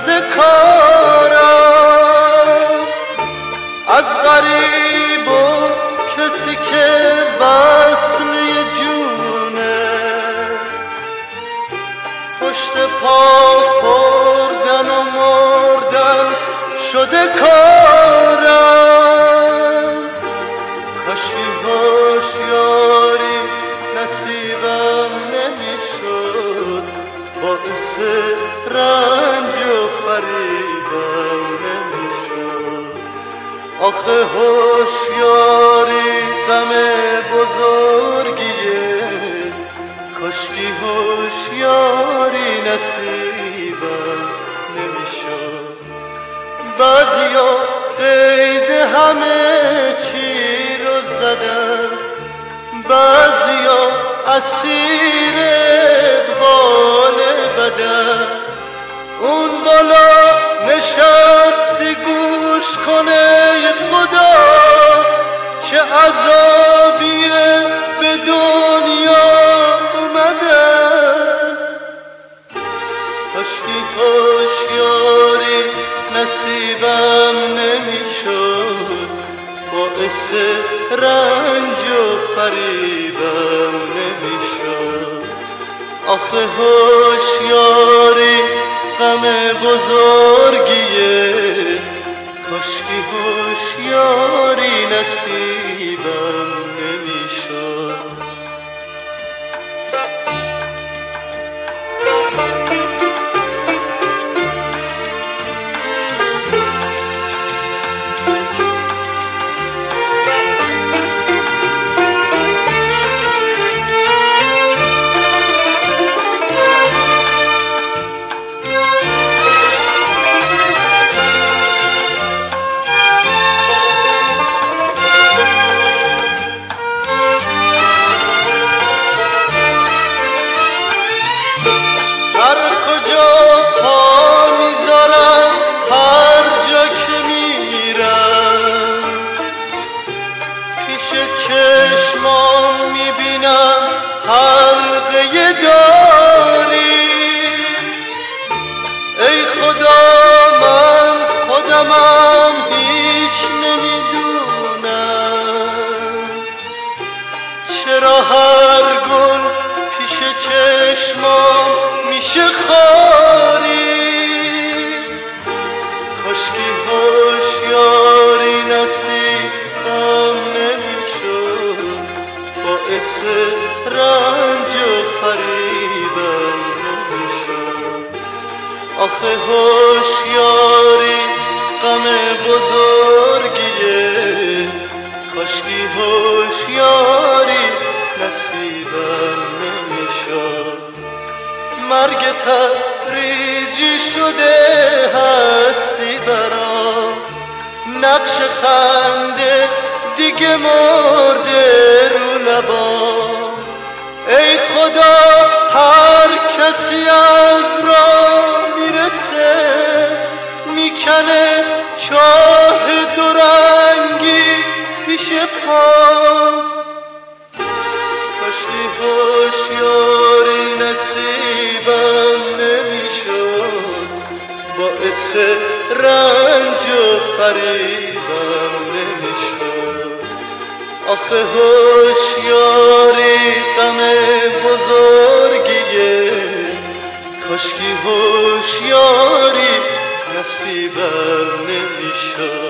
شده کارم از غریب و کسی که وصله جونه پشت پا خوردن و مردن شده کارم کاشکی هوشیاری باعث رنج و فریبم نمی‌شد آخه هوشیاری غم بزرگیه کاشکی هوشیاری نصیبم نمی‌شد بعضیا قید همه چی رو زدن بعضیا اسیر چه عذابیه به دنیا اومدن کاشکی هوشیاری نصیبم نمی‌شد. باعث رنج و فریبم نمی‌شد. آخه هوشیاری غم بزرگیه. کاشکی هوشیاری چرا هر گل پیش چشمام میشه خاری؟ کاشکی هوشیاری نصیبم نمی‌شد باعث رنج و فریبم نمی‌شد. آخه هوشیاری غم بزرگیه کاشکی هوشیاری مرگ تدریجی شده هستی برام. نقش خنده دیگه مرده رو لبام. ای خدا هر کسی از راه می‌رسه می‌کنه چاه دورنگی پیش پام باعث رنج و فریدم نمی‌شد. آخه هوشیاری غم بزرگیه کاشکی هوشیاری نصیبم نمی‌شد.